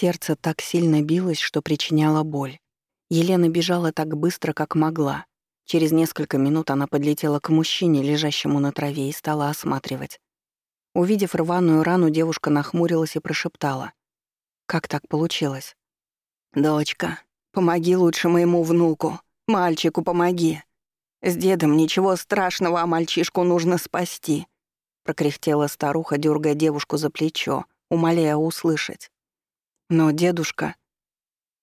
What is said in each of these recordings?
Сердце так сильно билось, что причиняло боль. Елена бежала так быстро, как могла. Через несколько минут она подлетела к мужчине, лежащему на траве, и стала осматривать. Увидев рваную рану, девушка нахмурилась и прошептала. «Как так получилось?» «Дочка, помоги лучше моему внуку. Мальчику помоги. С дедом ничего страшного, а мальчишку нужно спасти», — прокряхтела старуха, дергая девушку за плечо, умоляя услышать. Но дедушка...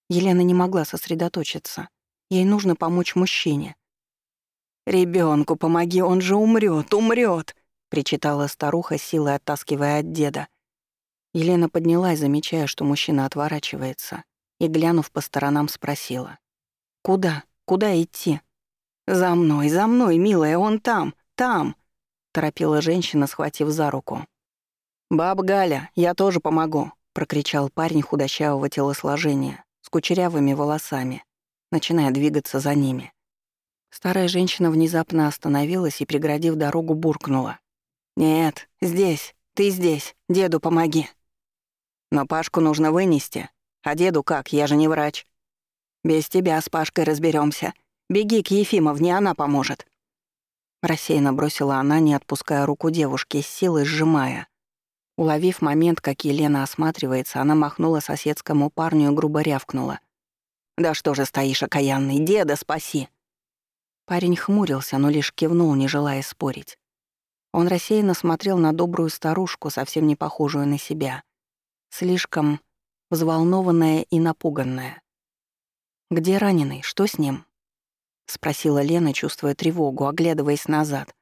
Елена не могла сосредоточиться. Ей нужно помочь мужчине. Ребенку помоги, он же умрет, умрет! причитала старуха, силой оттаскивая от деда. Елена поднялась, замечая, что мужчина отворачивается, и, глянув по сторонам, спросила. «Куда? Куда идти?» «За мной, за мной, милая, он там, там!» — торопила женщина, схватив за руку. «Баб Галя, я тоже помогу прокричал парень худощавого телосложения с кучерявыми волосами, начиная двигаться за ними. Старая женщина внезапно остановилась и, преградив дорогу, буркнула. «Нет, здесь, ты здесь, деду помоги». «Но Пашку нужно вынести. А деду как, я же не врач». «Без тебя с Пашкой разберемся. Беги к Ефимовне, она поможет». Рассеянно бросила она, не отпуская руку девушки, с силой сжимая. Уловив момент, как Елена осматривается, она махнула соседскому парню и грубо рявкнула. «Да что же стоишь, окаянный, деда спаси!» Парень хмурился, но лишь кивнул, не желая спорить. Он рассеянно смотрел на добрую старушку, совсем не похожую на себя. Слишком взволнованная и напуганная. «Где раненый? Что с ним?» — спросила Лена, чувствуя тревогу, оглядываясь назад.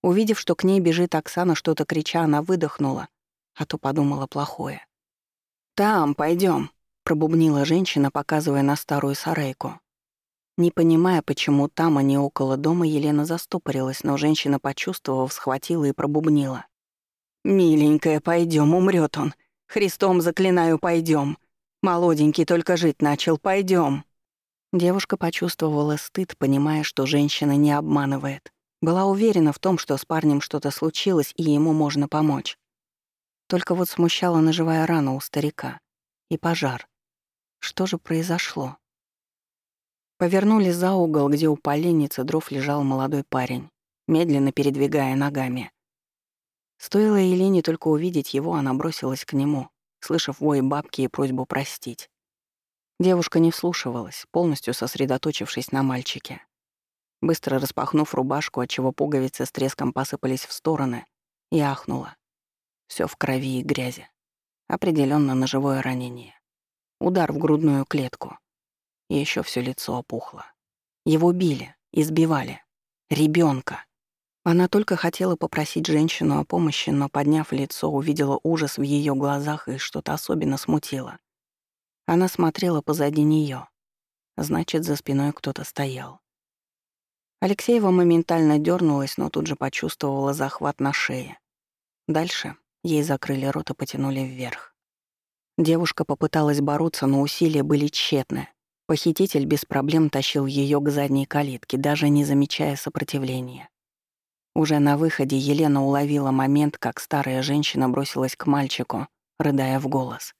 Увидев, что к ней бежит Оксана, что-то крича, она выдохнула а то подумала плохое. «Там, пойдем, пробубнила женщина, показывая на старую сарайку. Не понимая, почему там, а не около дома, Елена застопорилась, но женщина, почувствовав, схватила и пробубнила. «Миленькая, пойдем, умрет он. Христом заклинаю, пойдем. Молоденький только жить начал, пойдем. Девушка почувствовала стыд, понимая, что женщина не обманывает. Была уверена в том, что с парнем что-то случилось, и ему можно помочь. Только вот смущала ножевая рана у старика. И пожар. Что же произошло? Повернули за угол, где у поленницы дров лежал молодой парень, медленно передвигая ногами. Стоило Елене только увидеть его, она бросилась к нему, слышав вой бабки и просьбу простить. Девушка не вслушивалась, полностью сосредоточившись на мальчике. Быстро распахнув рубашку, отчего пуговицы с треском посыпались в стороны, и ахнула. Все в крови и грязи. Определенно ножевое ранение. Удар в грудную клетку. И еще все лицо опухло. Его били, избивали. Ребенка. Она только хотела попросить женщину о помощи, но, подняв лицо, увидела ужас в ее глазах и что-то особенно смутило. Она смотрела позади нее. Значит, за спиной кто-то стоял. Алексеева моментально дернулась, но тут же почувствовала захват на шее. Дальше Ей закрыли рот и потянули вверх. Девушка попыталась бороться, но усилия были тщетны. Похититель без проблем тащил ее к задней калитке, даже не замечая сопротивления. Уже на выходе Елена уловила момент, как старая женщина бросилась к мальчику, рыдая в голос.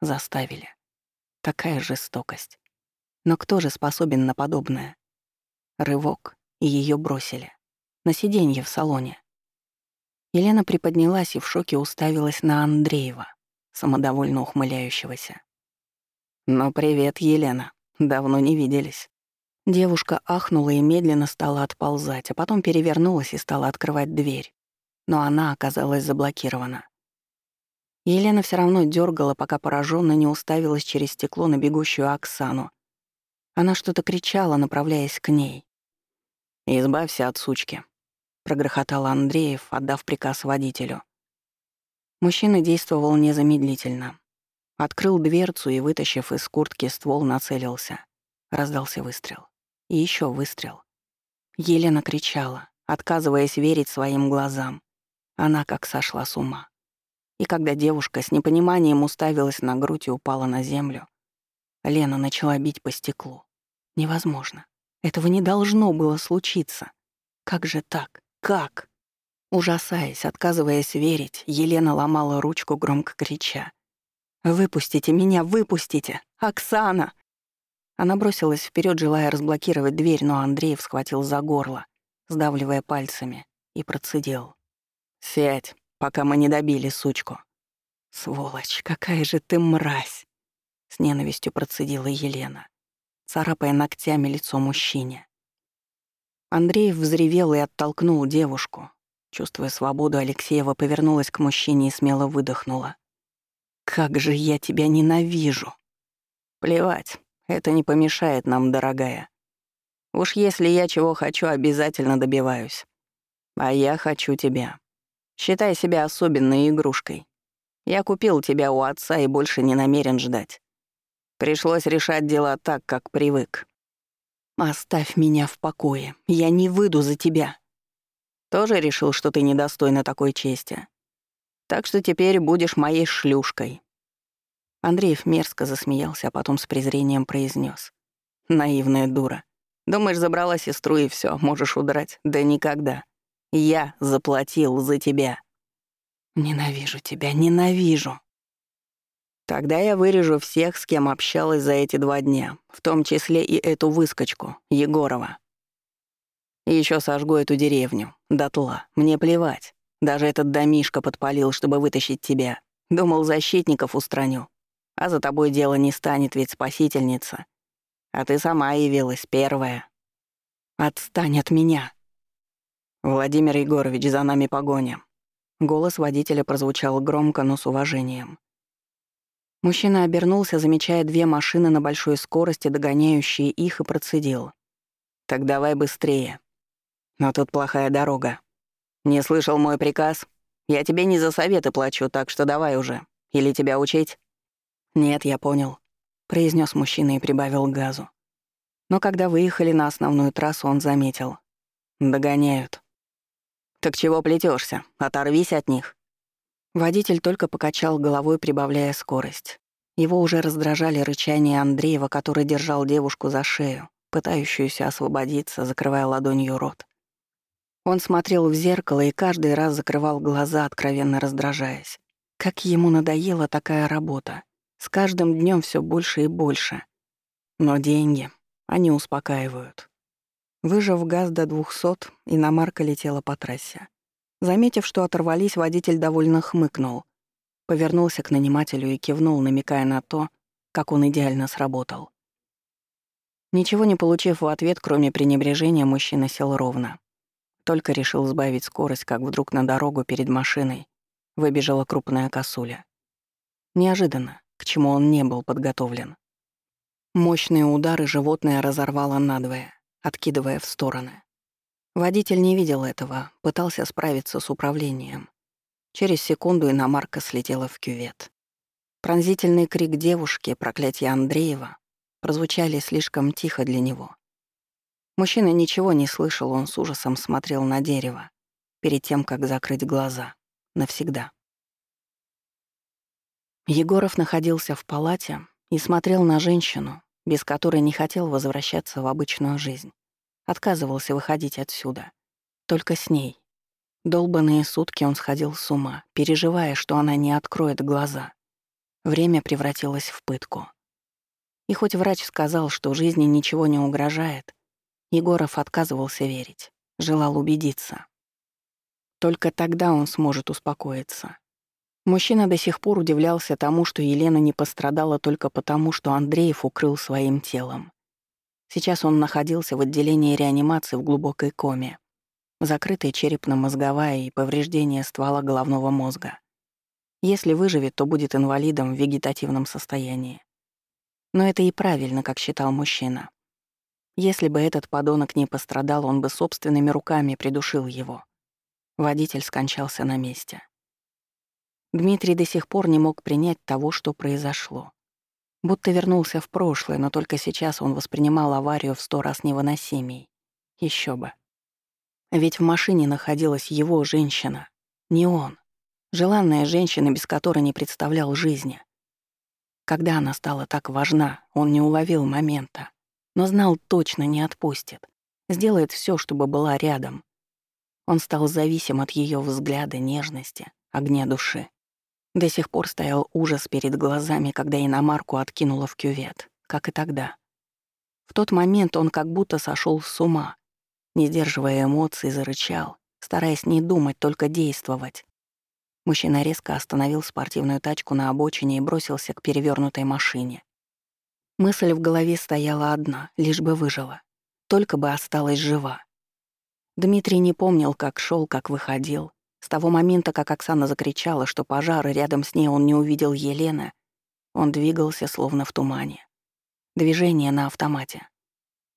Заставили. Такая жестокость. Но кто же способен на подобное? Рывок, и ее бросили. На сиденье в салоне. Елена приподнялась и в шоке уставилась на Андреева, самодовольно ухмыляющегося. «Ну привет, Елена. Давно не виделись». Девушка ахнула и медленно стала отползать, а потом перевернулась и стала открывать дверь. Но она оказалась заблокирована. Елена все равно дергала, пока пораженно не уставилась через стекло на бегущую Оксану. Она что-то кричала, направляясь к ней. «Избавься от сучки», прогрохотал Андреев, отдав приказ водителю. Мужчина действовал незамедлительно. Открыл дверцу и, вытащив из куртки ствол, нацелился. Раздался выстрел. И еще выстрел. Елена кричала, отказываясь верить своим глазам. Она как сошла с ума. И когда девушка с непониманием уставилась на грудь и упала на землю, Лена начала бить по стеклу. Невозможно. Этого не должно было случиться. Как же так? Как? Ужасаясь, отказываясь верить, Елена ломала ручку, громко крича. «Выпустите меня, выпустите! Оксана!» Она бросилась вперед, желая разблокировать дверь, но Андреев схватил за горло, сдавливая пальцами, и процедил. «Сядь, пока мы не добили сучку». «Сволочь, какая же ты мразь!» — с ненавистью процедила Елена, царапая ногтями лицо мужчине. Андрей взревел и оттолкнул девушку. Чувствуя свободу, Алексеева повернулась к мужчине и смело выдохнула. «Как же я тебя ненавижу!» «Плевать, это не помешает нам, дорогая. Уж если я чего хочу, обязательно добиваюсь. А я хочу тебя. Считай себя особенной игрушкой. Я купил тебя у отца и больше не намерен ждать. Пришлось решать дела так, как привык. «Оставь меня в покое. Я не выйду за тебя». «Тоже решил, что ты недостойна такой чести. Так что теперь будешь моей шлюшкой». Андреев мерзко засмеялся, а потом с презрением произнес: «Наивная дура. Думаешь, забрала сестру и все, можешь удрать. Да никогда. Я заплатил за тебя». «Ненавижу тебя, ненавижу», когда я вырежу всех, с кем общалась за эти два дня, в том числе и эту выскочку, Егорова. И еще сожгу эту деревню, дотла. Мне плевать. Даже этот домишко подпалил, чтобы вытащить тебя. Думал, защитников устраню. А за тобой дело не станет, ведь спасительница. А ты сама явилась первая. Отстань от меня. Владимир Егорович, за нами погоня. Голос водителя прозвучал громко, но с уважением. Мужчина обернулся, замечая две машины на большой скорости, догоняющие их, и процедил. «Так давай быстрее. Но тут плохая дорога. Не слышал мой приказ? Я тебе не за советы плачу, так что давай уже. Или тебя учить?» «Нет, я понял», — произнес мужчина и прибавил газу. Но когда выехали на основную трассу, он заметил. «Догоняют». «Так чего плетешься? Оторвись от них!» Водитель только покачал головой, прибавляя скорость. Его уже раздражали рычание Андреева, который держал девушку за шею, пытающуюся освободиться, закрывая ладонью рот. Он смотрел в зеркало и каждый раз закрывал глаза, откровенно раздражаясь. Как ему надоела такая работа. С каждым днем все больше и больше. Но деньги, они успокаивают. Выжав газ до двухсот, иномарка летела по трассе. Заметив, что оторвались, водитель довольно хмыкнул. Повернулся к нанимателю и кивнул, намекая на то, как он идеально сработал. Ничего не получив в ответ, кроме пренебрежения, мужчина сел ровно. Только решил сбавить скорость, как вдруг на дорогу перед машиной выбежала крупная косуля. Неожиданно, к чему он не был подготовлен. Мощные удары животное разорвало надвое, откидывая в стороны. Водитель не видел этого, пытался справиться с управлением. Через секунду иномарка слетела в кювет. Пронзительный крик девушки, проклятие Андреева, прозвучали слишком тихо для него. Мужчина ничего не слышал, он с ужасом смотрел на дерево, перед тем, как закрыть глаза. Навсегда. Егоров находился в палате и смотрел на женщину, без которой не хотел возвращаться в обычную жизнь. Отказывался выходить отсюда. Только с ней. Долбанные сутки он сходил с ума, переживая, что она не откроет глаза. Время превратилось в пытку. И хоть врач сказал, что жизни ничего не угрожает, Егоров отказывался верить, желал убедиться. Только тогда он сможет успокоиться. Мужчина до сих пор удивлялся тому, что Елена не пострадала только потому, что Андреев укрыл своим телом. Сейчас он находился в отделении реанимации в глубокой коме, закрытой черепно-мозговая и повреждение ствола головного мозга. Если выживет, то будет инвалидом в вегетативном состоянии. Но это и правильно, как считал мужчина. Если бы этот подонок не пострадал, он бы собственными руками придушил его. Водитель скончался на месте. Дмитрий до сих пор не мог принять того, что произошло. Будто вернулся в прошлое, но только сейчас он воспринимал аварию в сто раз невыносимей. Еще бы. Ведь в машине находилась его женщина, не он. Желанная женщина, без которой не представлял жизни. Когда она стала так важна, он не уловил момента, но знал точно не отпустит. Сделает все, чтобы была рядом. Он стал зависим от ее взгляда, нежности, огня души. До До сих пор стоял ужас перед глазами, когда иномарку откинула в кювет, как и тогда. В тот момент он как будто сошел с ума. Не сдерживая эмоций, зарычал, стараясь не думать, только действовать. Мужчина резко остановил спортивную тачку на обочине и бросился к перевернутой машине. Мысль в голове стояла одна, лишь бы выжила. Только бы осталась жива. Дмитрий не помнил, как шел, как выходил, с того момента, как Оксана закричала, что пожар рядом с ней он не увидел Елена, он двигался словно в тумане. Движение на автомате.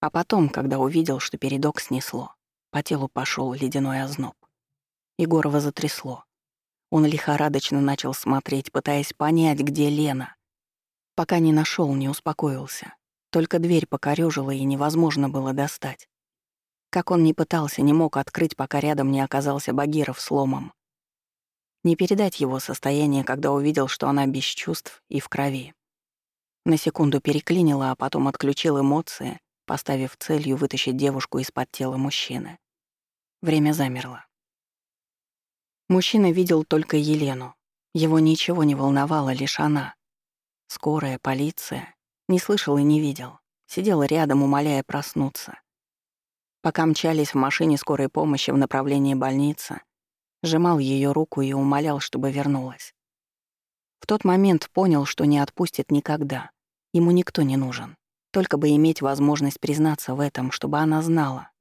А потом, когда увидел, что передок снесло, по телу пошел ледяной озноб. Егорова затрясло. Он лихорадочно начал смотреть, пытаясь понять, где Лена. Пока не нашел, не успокоился. Только дверь покорёжила, и невозможно было достать. Как он не пытался, не мог открыть, пока рядом не оказался Багиров с ломом. Не передать его состояние, когда увидел, что она без чувств и в крови. На секунду переклинила, а потом отключил эмоции, поставив целью вытащить девушку из-под тела мужчины. Время замерло. Мужчина видел только Елену. Его ничего не волновало, лишь она. Скорая, полиция. Не слышал и не видел. Сидел рядом, умоляя проснуться. Пока мчались в машине скорой помощи в направлении больницы, сжимал ее руку и умолял, чтобы вернулась. В тот момент понял, что не отпустит никогда. Ему никто не нужен. Только бы иметь возможность признаться в этом, чтобы она знала.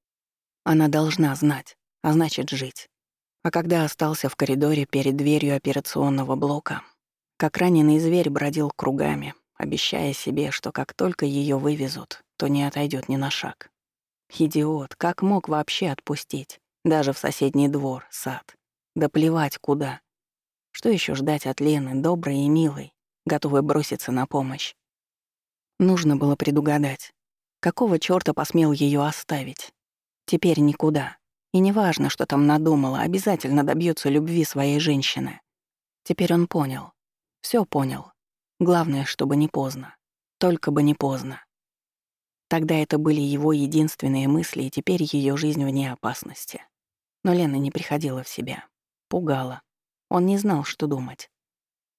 Она должна знать, а значит жить. А когда остался в коридоре перед дверью операционного блока, как раненый зверь бродил кругами, обещая себе, что как только ее вывезут, то не отойдет ни на шаг. Идиот, как мог вообще отпустить? Даже в соседний двор, сад. Да плевать куда. Что еще ждать от Лены, доброй и милой, готовой броситься на помощь? Нужно было предугадать. Какого чёрта посмел её оставить? Теперь никуда. И неважно, что там надумала, обязательно добьется любви своей женщины. Теперь он понял. всё понял. Главное, чтобы не поздно. Только бы не поздно. Тогда это были его единственные мысли, и теперь ее жизнь вне опасности. Но Лена не приходила в себя. Пугала. Он не знал, что думать.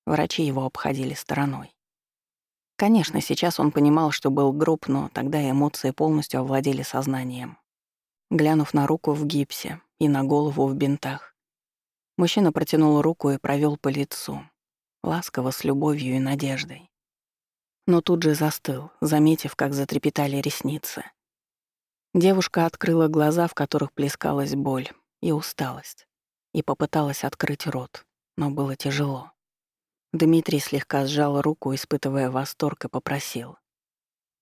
Врачи его обходили стороной. Конечно, сейчас он понимал, что был груб, но тогда эмоции полностью овладели сознанием. Глянув на руку в гипсе и на голову в бинтах, мужчина протянул руку и провел по лицу, ласково, с любовью и надеждой но тут же застыл, заметив, как затрепетали ресницы. Девушка открыла глаза, в которых плескалась боль и усталость, и попыталась открыть рот, но было тяжело. Дмитрий слегка сжал руку, испытывая восторг, и попросил.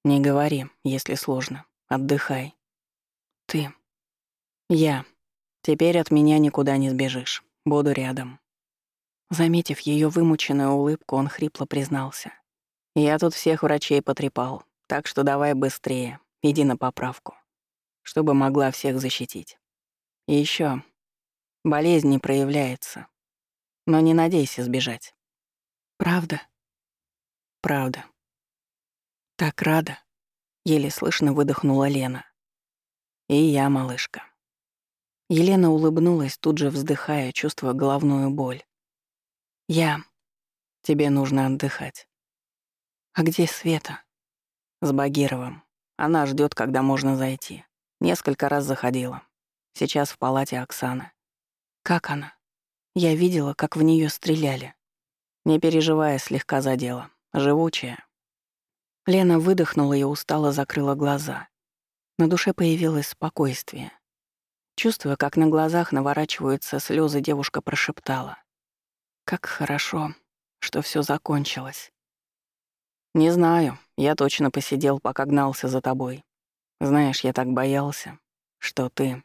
«Не говори, если сложно. Отдыхай». «Ты». «Я. Теперь от меня никуда не сбежишь. Буду рядом». Заметив ее вымученную улыбку, он хрипло признался. Я тут всех врачей потрепал, так что давай быстрее, иди на поправку, чтобы могла всех защитить. И еще, болезнь не проявляется, но не надейся сбежать. Правда? Правда. Так рада. Еле слышно выдохнула Лена. И я, малышка. Елена улыбнулась, тут же вздыхая, чувствуя головную боль. «Я. Тебе нужно отдыхать. «А где Света?» «С Багировым. Она ждет, когда можно зайти. Несколько раз заходила. Сейчас в палате Оксана. Как она? Я видела, как в нее стреляли. Не переживая, слегка задела. Живучая». Лена выдохнула и устало закрыла глаза. На душе появилось спокойствие. Чувствуя, как на глазах наворачиваются слезы, девушка прошептала. «Как хорошо, что все закончилось». «Не знаю. Я точно посидел, пока гнался за тобой. Знаешь, я так боялся, что ты...»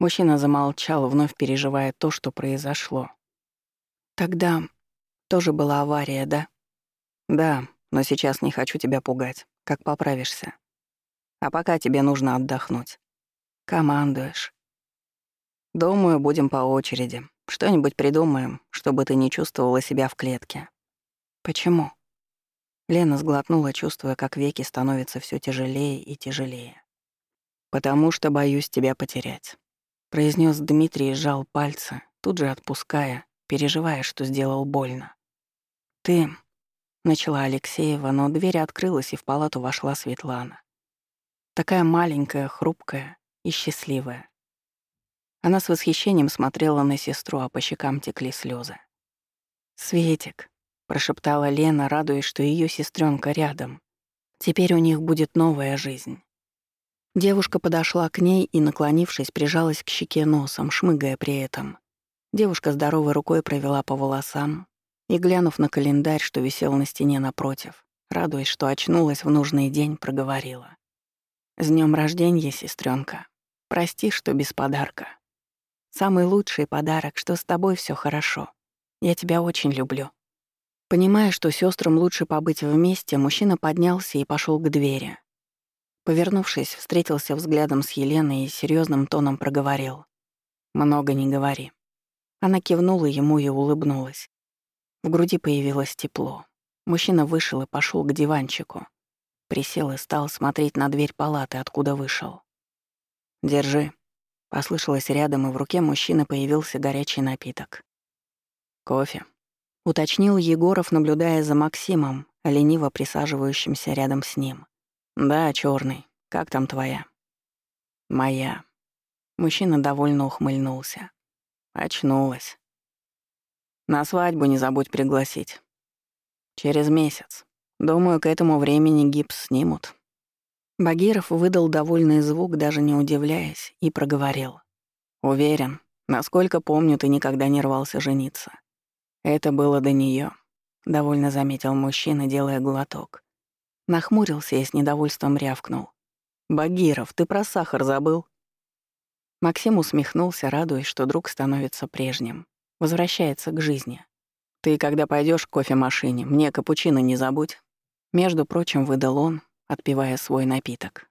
Мужчина замолчал, вновь переживая то, что произошло. «Тогда тоже была авария, да?» «Да, но сейчас не хочу тебя пугать. Как поправишься? А пока тебе нужно отдохнуть. Командуешь. Думаю, будем по очереди. Что-нибудь придумаем, чтобы ты не чувствовала себя в клетке». «Почему?» Лена сглотнула, чувствуя, как веки становятся все тяжелее и тяжелее. «Потому что боюсь тебя потерять», — произнес Дмитрий и сжал пальцы, тут же отпуская, переживая, что сделал больно. «Ты...» — начала Алексеева, но дверь открылась, и в палату вошла Светлана. Такая маленькая, хрупкая и счастливая. Она с восхищением смотрела на сестру, а по щекам текли слезы. «Светик», прошептала Лена, радуясь, что ее сестренка рядом. Теперь у них будет новая жизнь. Девушка подошла к ней и, наклонившись, прижалась к щеке носом, шмыгая при этом. Девушка здоровой рукой провела по волосам и, глянув на календарь, что висел на стене напротив, радуясь, что очнулась в нужный день, проговорила. «С днем рождения, сестренка. Прости, что без подарка. Самый лучший подарок, что с тобой все хорошо. Я тебя очень люблю». Понимая, что сестрам лучше побыть вместе, мужчина поднялся и пошел к двери. Повернувшись, встретился взглядом с Еленой и серьезным тоном проговорил. «Много не говори». Она кивнула ему и улыбнулась. В груди появилось тепло. Мужчина вышел и пошел к диванчику. Присел и стал смотреть на дверь палаты, откуда вышел. «Держи», — послышалось рядом, и в руке мужчины появился горячий напиток. «Кофе», уточнил Егоров, наблюдая за Максимом, лениво присаживающимся рядом с ним. «Да, черный. Как там твоя?» «Моя». Мужчина довольно ухмыльнулся. «Очнулась. На свадьбу не забудь пригласить. Через месяц. Думаю, к этому времени гипс снимут». Багиров выдал довольный звук, даже не удивляясь, и проговорил. «Уверен. Насколько помню, ты никогда не рвался жениться. «Это было до неё», — довольно заметил мужчина, делая глоток. Нахмурился и с недовольством рявкнул. «Багиров, ты про сахар забыл?» Максим усмехнулся, радуясь, что друг становится прежним, возвращается к жизни. «Ты, когда пойдёшь к кофемашине, мне капучино не забудь». Между прочим, выдал он, отпивая свой напиток.